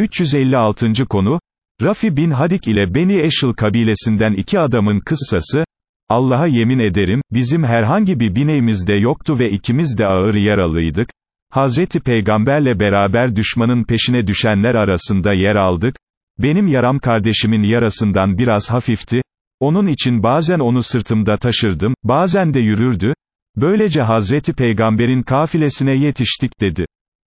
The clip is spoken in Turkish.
356. konu, Rafi bin Hadik ile Beni Eşil kabilesinden iki adamın kıssası, Allah'a yemin ederim, bizim herhangi bir bineğimiz de yoktu ve ikimiz de ağır yaralıydık, Hazreti Peygamberle beraber düşmanın peşine düşenler arasında yer aldık, benim yaram kardeşimin yarasından biraz hafifti, onun için bazen onu sırtımda taşırdım, bazen de yürürdü, böylece Hazreti Peygamber'in kafilesine yetiştik dedi.